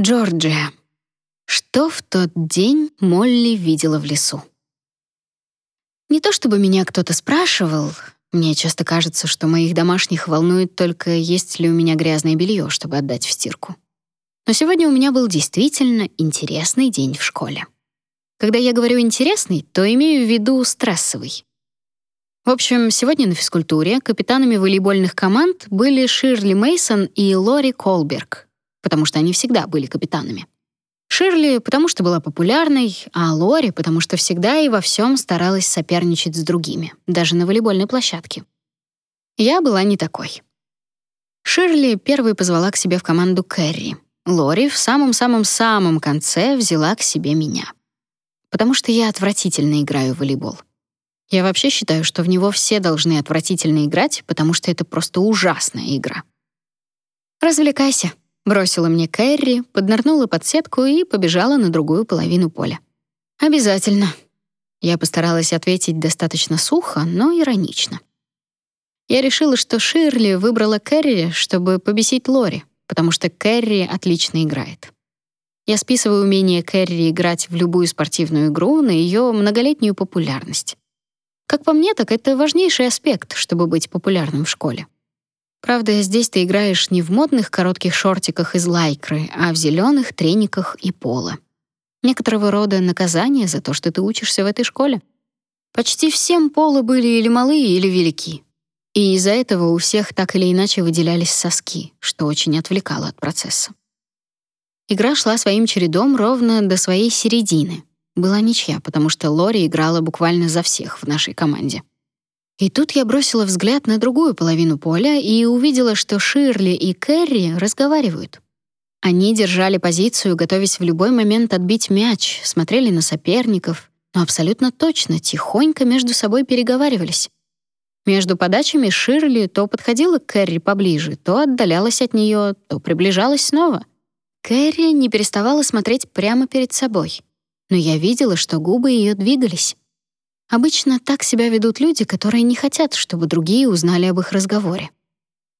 Джорджия. Что в тот день Молли видела в лесу? Не то чтобы меня кто-то спрашивал, мне часто кажется, что моих домашних волнует только, есть ли у меня грязное белье, чтобы отдать в стирку. Но сегодня у меня был действительно интересный день в школе. Когда я говорю «интересный», то имею в виду стрессовый. В общем, сегодня на физкультуре капитанами волейбольных команд были Ширли Мейсон и Лори Колберг, потому что они всегда были капитанами. Ширли, потому что была популярной, а Лори, потому что всегда и во всем старалась соперничать с другими, даже на волейбольной площадке. Я была не такой. Ширли первой позвала к себе в команду Кэрри. Лори в самом-самом-самом конце взяла к себе меня. Потому что я отвратительно играю в волейбол. Я вообще считаю, что в него все должны отвратительно играть, потому что это просто ужасная игра. Развлекайся, Бросила мне Кэрри, поднырнула под сетку и побежала на другую половину поля. «Обязательно». Я постаралась ответить достаточно сухо, но иронично. Я решила, что Ширли выбрала Кэрри, чтобы побесить Лори, потому что Кэрри отлично играет. Я списываю умение Кэрри играть в любую спортивную игру на ее многолетнюю популярность. Как по мне, так это важнейший аспект, чтобы быть популярным в школе. Правда, здесь ты играешь не в модных коротких шортиках из лайкры, а в зеленых трениках и поло. Некоторого рода наказание за то, что ты учишься в этой школе. Почти всем полы были или малые, или велики. И из-за этого у всех так или иначе выделялись соски, что очень отвлекало от процесса. Игра шла своим чередом ровно до своей середины. Была ничья, потому что Лори играла буквально за всех в нашей команде. И тут я бросила взгляд на другую половину поля и увидела, что Ширли и Кэрри разговаривают. Они держали позицию, готовясь в любой момент отбить мяч, смотрели на соперников, но абсолютно точно тихонько между собой переговаривались. Между подачами Ширли то подходила к Кэрри поближе, то отдалялась от нее, то приближалась снова. Кэрри не переставала смотреть прямо перед собой, но я видела, что губы ее двигались. Обычно так себя ведут люди, которые не хотят, чтобы другие узнали об их разговоре.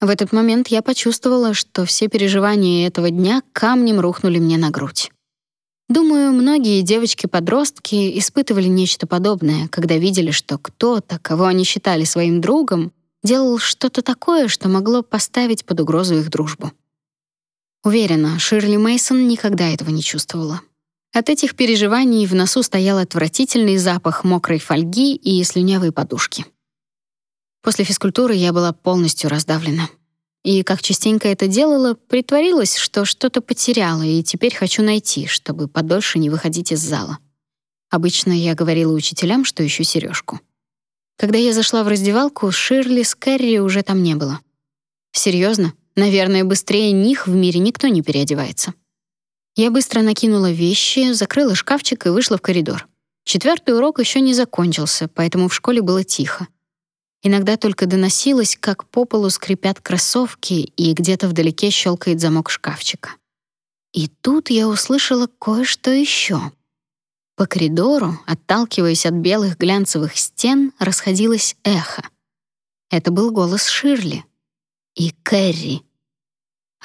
В этот момент я почувствовала, что все переживания этого дня камнем рухнули мне на грудь. Думаю, многие девочки-подростки испытывали нечто подобное, когда видели, что кто-то, кого они считали своим другом, делал что-то такое, что могло поставить под угрозу их дружбу. Уверена, Ширли Мейсон никогда этого не чувствовала. От этих переживаний в носу стоял отвратительный запах мокрой фольги и слюнявой подушки. После физкультуры я была полностью раздавлена. И, как частенько это делала, притворилась, что что-то потеряла и теперь хочу найти, чтобы подольше не выходить из зала. Обычно я говорила учителям, что ищу сережку. Когда я зашла в раздевалку, Ширли с Кэрри уже там не было. Серьезно? Наверное, быстрее них в мире никто не переодевается. Я быстро накинула вещи, закрыла шкафчик и вышла в коридор. Четвертый урок еще не закончился, поэтому в школе было тихо. Иногда только доносилось, как по полу скрипят кроссовки и где-то вдалеке щелкает замок шкафчика. И тут я услышала кое-что еще. По коридору, отталкиваясь от белых глянцевых стен, расходилось эхо. Это был голос Ширли и Кэрри.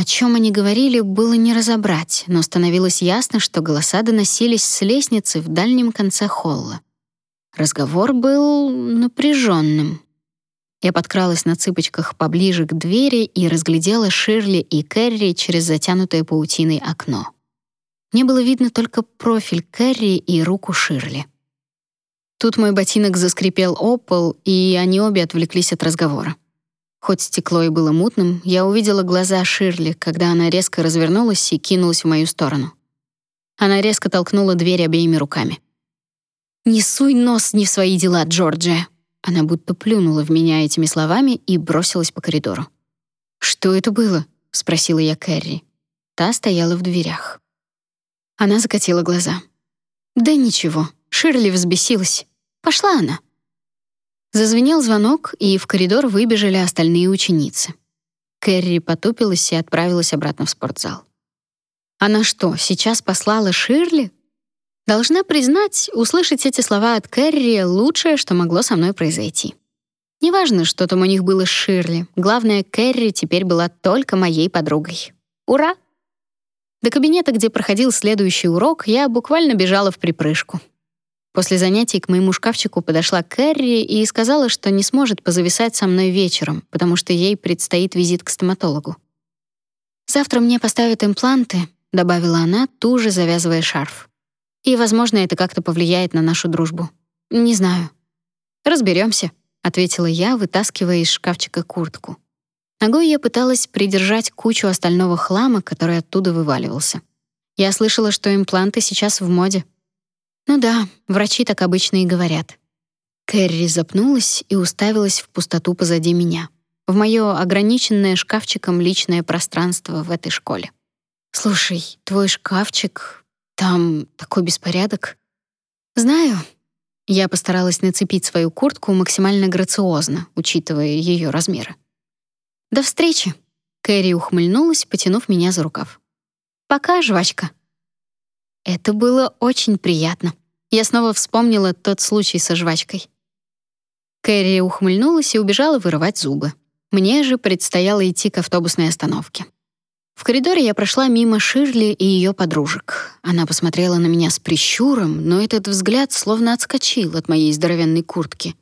О чем они говорили, было не разобрать, но становилось ясно, что голоса доносились с лестницы в дальнем конце холла. Разговор был напряженным. Я подкралась на цыпочках поближе к двери и разглядела Ширли и Кэрри через затянутое паутиной окно. Мне было видно только профиль Кэрри и руку Ширли. Тут мой ботинок заскрипел о пол, и они обе отвлеклись от разговора. Хоть стекло и было мутным, я увидела глаза Ширли, когда она резко развернулась и кинулась в мою сторону. Она резко толкнула дверь обеими руками. «Не суй нос не в свои дела, Джорджия!» Она будто плюнула в меня этими словами и бросилась по коридору. «Что это было?» — спросила я Кэрри. Та стояла в дверях. Она закатила глаза. «Да ничего, Ширли взбесилась. Пошла она». Зазвенел звонок, и в коридор выбежали остальные ученицы. Кэрри потупилась и отправилась обратно в спортзал. Она что, сейчас послала Ширли? Должна признать, услышать эти слова от Кэрри — лучшее, что могло со мной произойти. Неважно, что там у них было с Ширли, главное, Кэрри теперь была только моей подругой. Ура! До кабинета, где проходил следующий урок, я буквально бежала в припрыжку. После занятий к моему шкафчику подошла Кэрри и сказала, что не сможет позависать со мной вечером, потому что ей предстоит визит к стоматологу. «Завтра мне поставят импланты», — добавила она, туже завязывая шарф. «И, возможно, это как-то повлияет на нашу дружбу. Не знаю». Разберемся, ответила я, вытаскивая из шкафчика куртку. Ногой я пыталась придержать кучу остального хлама, который оттуда вываливался. Я слышала, что импланты сейчас в моде. Ну да, врачи так обычно и говорят. Кэрри запнулась и уставилась в пустоту позади меня, в моё ограниченное шкафчиком личное пространство в этой школе. «Слушай, твой шкафчик, там такой беспорядок». «Знаю». Я постаралась нацепить свою куртку максимально грациозно, учитывая её размеры. «До встречи!» Кэрри ухмыльнулась, потянув меня за рукав. «Пока, жвачка!» Это было очень приятно. Я снова вспомнила тот случай со жвачкой. Кэрри ухмыльнулась и убежала вырывать зубы. Мне же предстояло идти к автобусной остановке. В коридоре я прошла мимо Ширли и ее подружек. Она посмотрела на меня с прищуром, но этот взгляд словно отскочил от моей здоровенной куртки.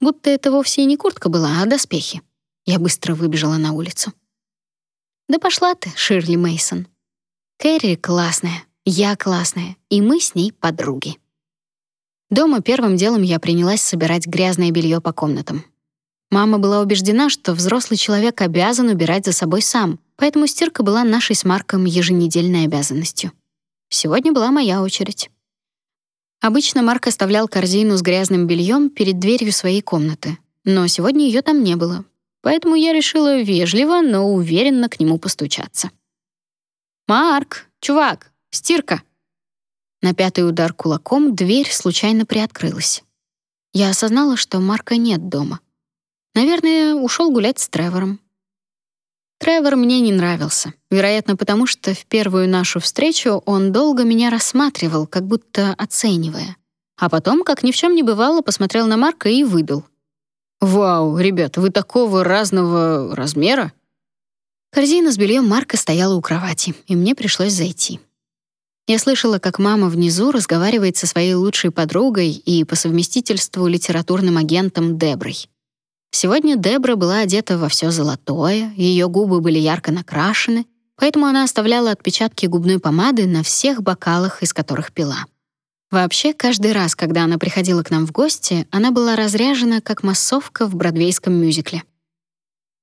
Будто это вовсе не куртка была, а доспехи. Я быстро выбежала на улицу. Да пошла ты, Ширли Мейсон. Кэрри классная, я классная, и мы с ней подруги. Дома первым делом я принялась собирать грязное белье по комнатам. Мама была убеждена, что взрослый человек обязан убирать за собой сам, поэтому стирка была нашей с Марком еженедельной обязанностью. Сегодня была моя очередь. Обычно Марк оставлял корзину с грязным бельем перед дверью своей комнаты, но сегодня ее там не было, поэтому я решила вежливо, но уверенно к нему постучаться. «Марк, чувак, стирка!» На пятый удар кулаком дверь случайно приоткрылась. Я осознала, что Марка нет дома. Наверное, ушел гулять с Тревором. Тревор мне не нравился, вероятно, потому что в первую нашу встречу он долго меня рассматривал, как будто оценивая. А потом, как ни в чем не бывало, посмотрел на Марка и выдал. «Вау, ребят, вы такого разного размера?» Корзина с бельем Марка стояла у кровати, и мне пришлось зайти. Я слышала, как мама внизу разговаривает со своей лучшей подругой и по совместительству литературным агентом Деброй. Сегодня Дебра была одета во все золотое, ее губы были ярко накрашены, поэтому она оставляла отпечатки губной помады на всех бокалах, из которых пила. Вообще, каждый раз, когда она приходила к нам в гости, она была разряжена, как массовка в бродвейском мюзикле.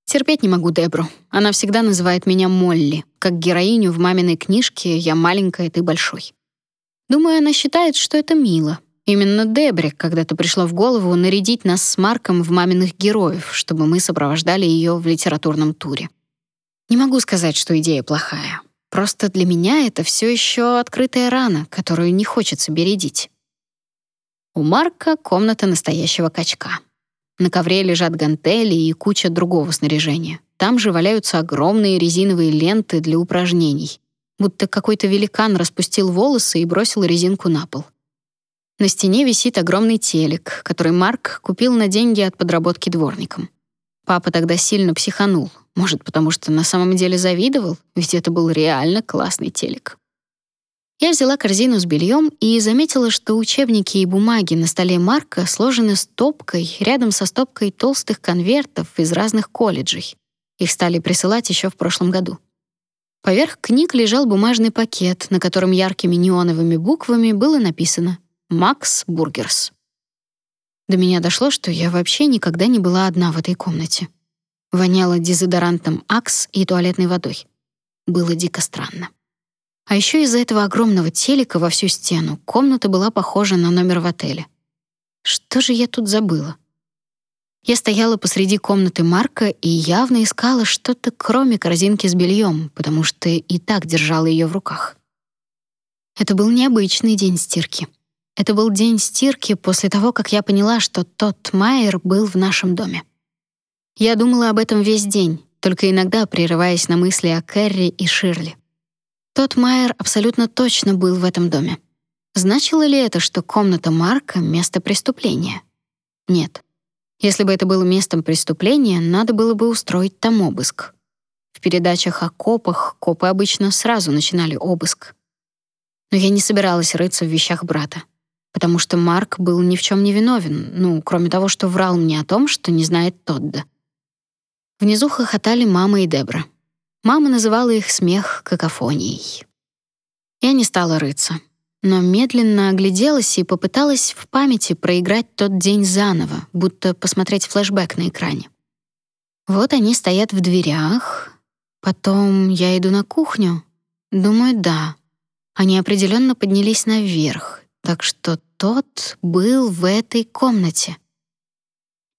Терпеть не могу Дебру. Она всегда называет меня Молли, как героиню в маминой книжке «Я маленькая, ты большой». Думаю, она считает, что это мило. Именно Дебре когда-то пришло в голову нарядить нас с Марком в маминых героев, чтобы мы сопровождали ее в литературном туре. Не могу сказать, что идея плохая. Просто для меня это все еще открытая рана, которую не хочется бередить. У Марка комната настоящего качка. На ковре лежат гантели и куча другого снаряжения. Там же валяются огромные резиновые ленты для упражнений. Будто какой-то великан распустил волосы и бросил резинку на пол. На стене висит огромный телек, который Марк купил на деньги от подработки дворником. Папа тогда сильно психанул. Может, потому что на самом деле завидовал, ведь это был реально классный телек. Я взяла корзину с бельем и заметила, что учебники и бумаги на столе Марка сложены стопкой рядом со стопкой толстых конвертов из разных колледжей. Их стали присылать еще в прошлом году. Поверх книг лежал бумажный пакет, на котором яркими неоновыми буквами было написано «Max Burgers». До меня дошло, что я вообще никогда не была одна в этой комнате. Воняло дезодорантом Акс и туалетной водой. Было дико странно. А еще из-за этого огромного телека во всю стену комната была похожа на номер в отеле. Что же я тут забыла? Я стояла посреди комнаты Марка и явно искала что-то, кроме корзинки с бельем, потому что и так держала ее в руках. Это был необычный день стирки. Это был день стирки после того, как я поняла, что тот Майер был в нашем доме. Я думала об этом весь день, только иногда прерываясь на мысли о Кэрри и Ширли. Тот Майер абсолютно точно был в этом доме. Значило ли это, что комната Марка — место преступления? Нет. Если бы это было местом преступления, надо было бы устроить там обыск. В передачах о копах копы обычно сразу начинали обыск. Но я не собиралась рыться в вещах брата, потому что Марк был ни в чем не виновен, ну, кроме того, что врал мне о том, что не знает Тодда. Внизу хохотали мама и Дебра. Мама называла их смех какофонией. Я не стала рыться, но медленно огляделась и попыталась в памяти проиграть тот день заново, будто посмотреть флешбэк на экране. Вот они стоят в дверях. Потом я иду на кухню. Думаю, да. Они определенно поднялись наверх, так что тот был в этой комнате.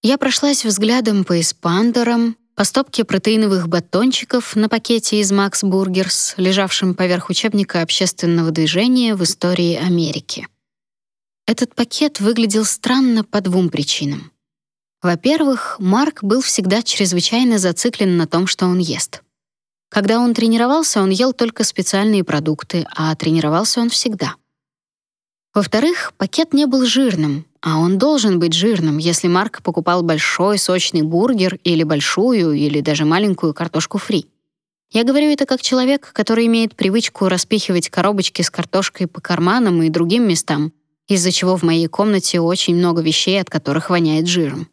Я прошлась взглядом по эспандерам, по стопке протеиновых батончиков на пакете из Max Burgers, лежавшем поверх учебника общественного движения в истории Америки. Этот пакет выглядел странно по двум причинам. Во-первых, Марк был всегда чрезвычайно зациклен на том, что он ест. Когда он тренировался, он ел только специальные продукты, а тренировался он всегда. Во-вторых, пакет не был жирным, а он должен быть жирным, если Марк покупал большой сочный бургер или большую, или даже маленькую картошку фри. Я говорю это как человек, который имеет привычку распихивать коробочки с картошкой по карманам и другим местам, из-за чего в моей комнате очень много вещей, от которых воняет жиром.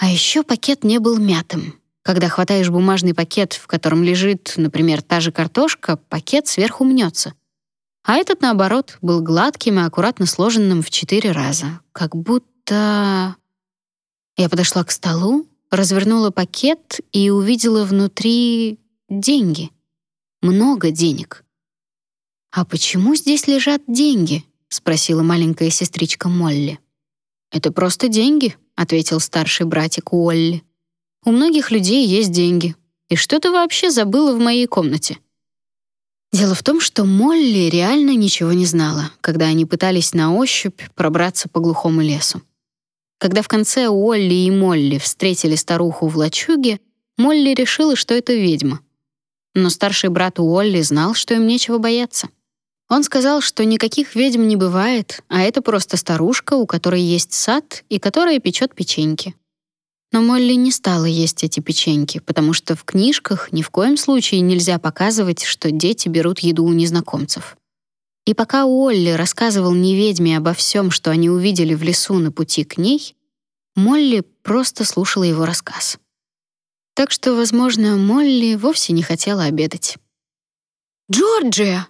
А еще пакет не был мятым. Когда хватаешь бумажный пакет, в котором лежит, например, та же картошка, пакет сверху мнется. А этот, наоборот, был гладким и аккуратно сложенным в четыре раза, как будто... Я подошла к столу, развернула пакет и увидела внутри деньги. Много денег. «А почему здесь лежат деньги?» — спросила маленькая сестричка Молли. «Это просто деньги», — ответил старший братик Уолли. «У многих людей есть деньги. И что ты вообще забыла в моей комнате?» Дело в том, что Молли реально ничего не знала, когда они пытались на ощупь пробраться по глухому лесу. Когда в конце Уолли и Молли встретили старуху в лачуге, Молли решила, что это ведьма. Но старший брат Уолли знал, что им нечего бояться. Он сказал, что никаких ведьм не бывает, а это просто старушка, у которой есть сад и которая печет печеньки. Но Молли не стала есть эти печеньки, потому что в книжках ни в коем случае нельзя показывать, что дети берут еду у незнакомцев. И пока Уолли рассказывал неведьме обо всем, что они увидели в лесу на пути к ней, Молли просто слушала его рассказ. Так что, возможно, Молли вовсе не хотела обедать. «Джорджия!»